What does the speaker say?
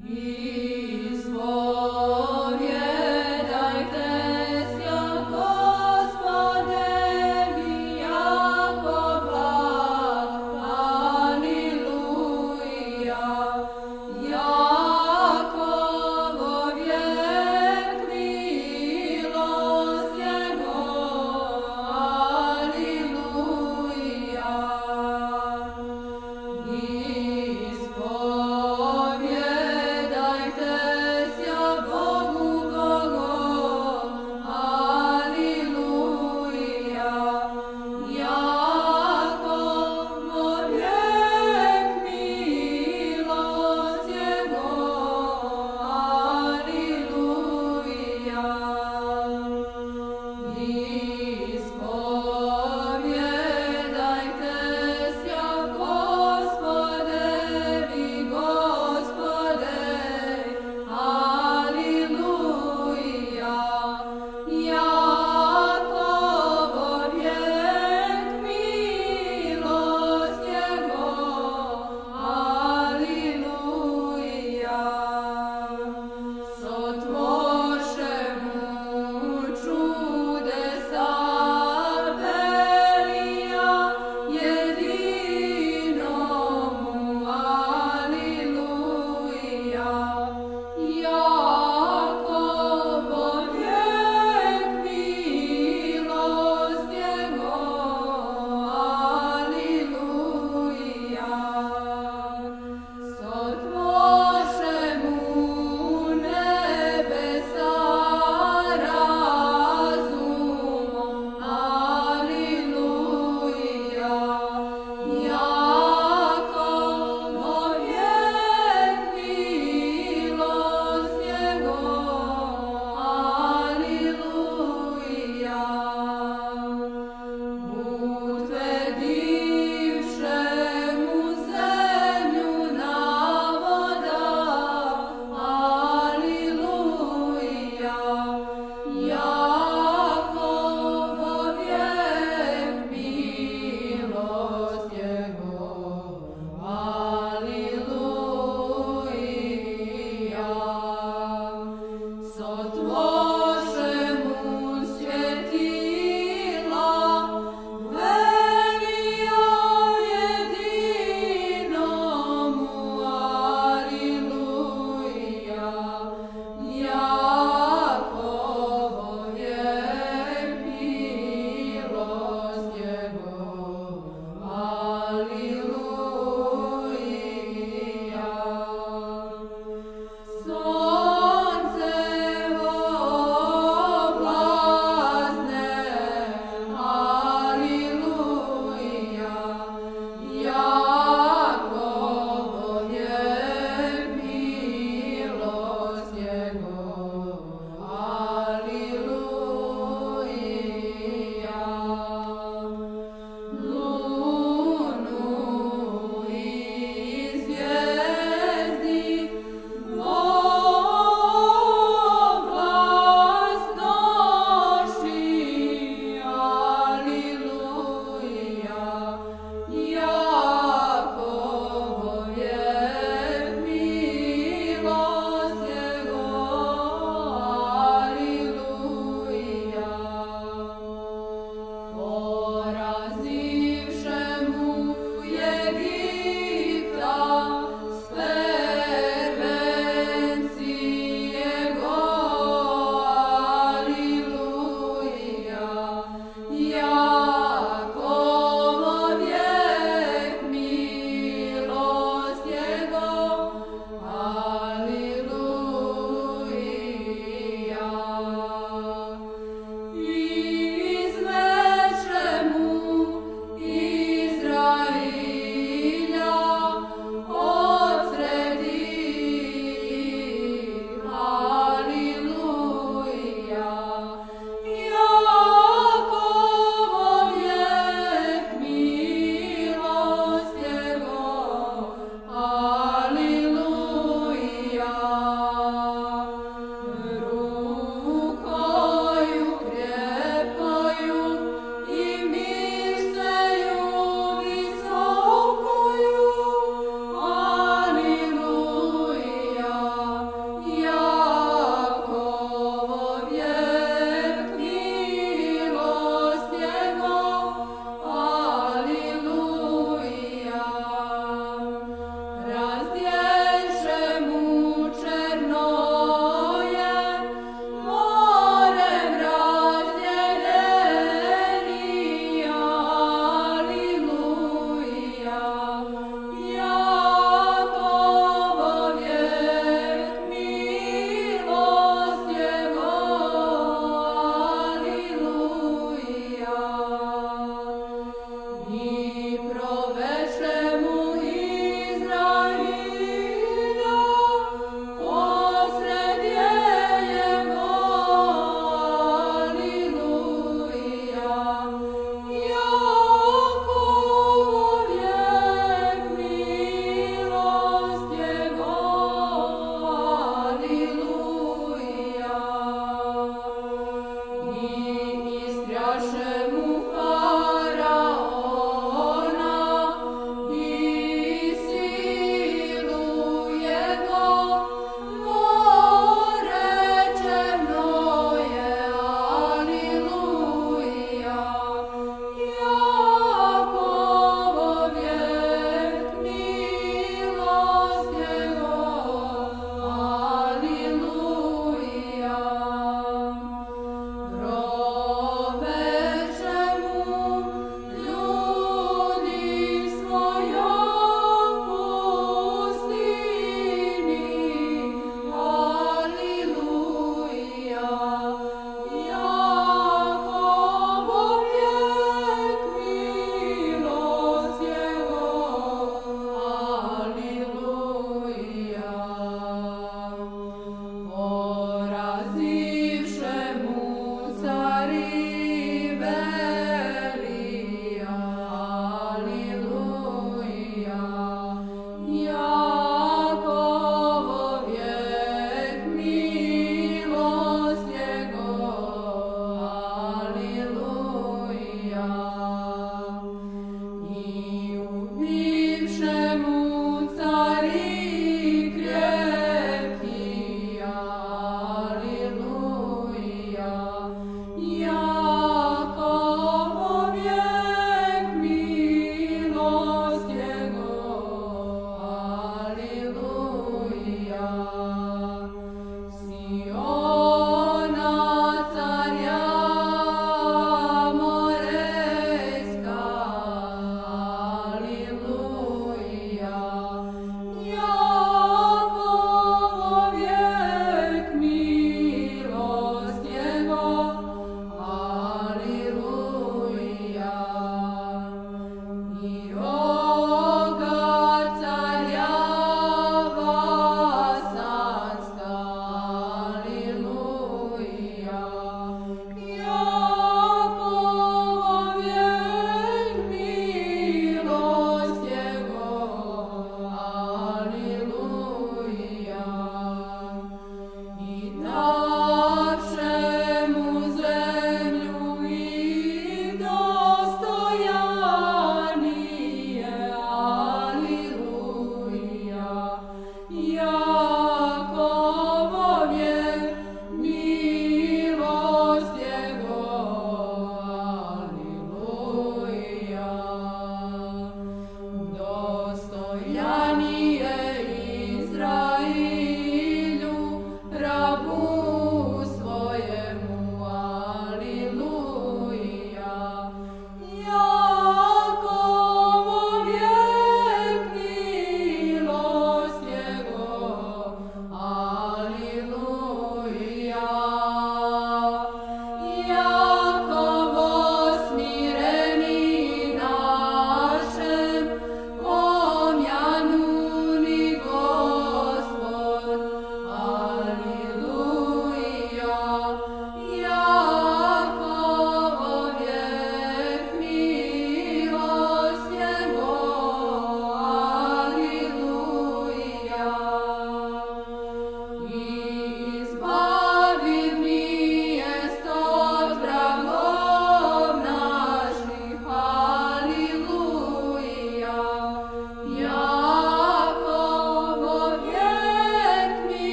Mm.